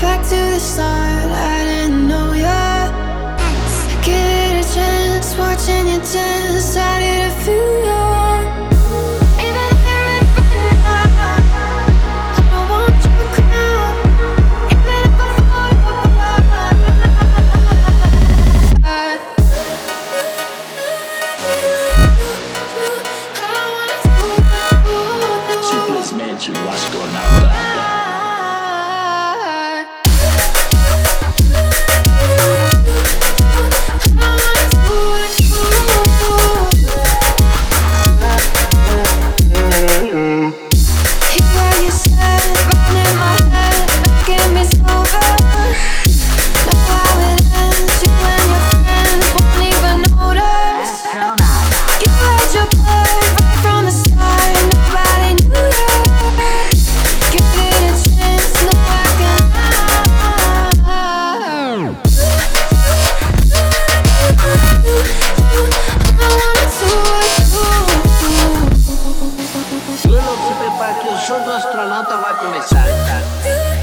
back to the start. I didn't know ya. Give it a chance, watching you dance. I did a few. se prepara que o show do astronauta vai começar. Tá?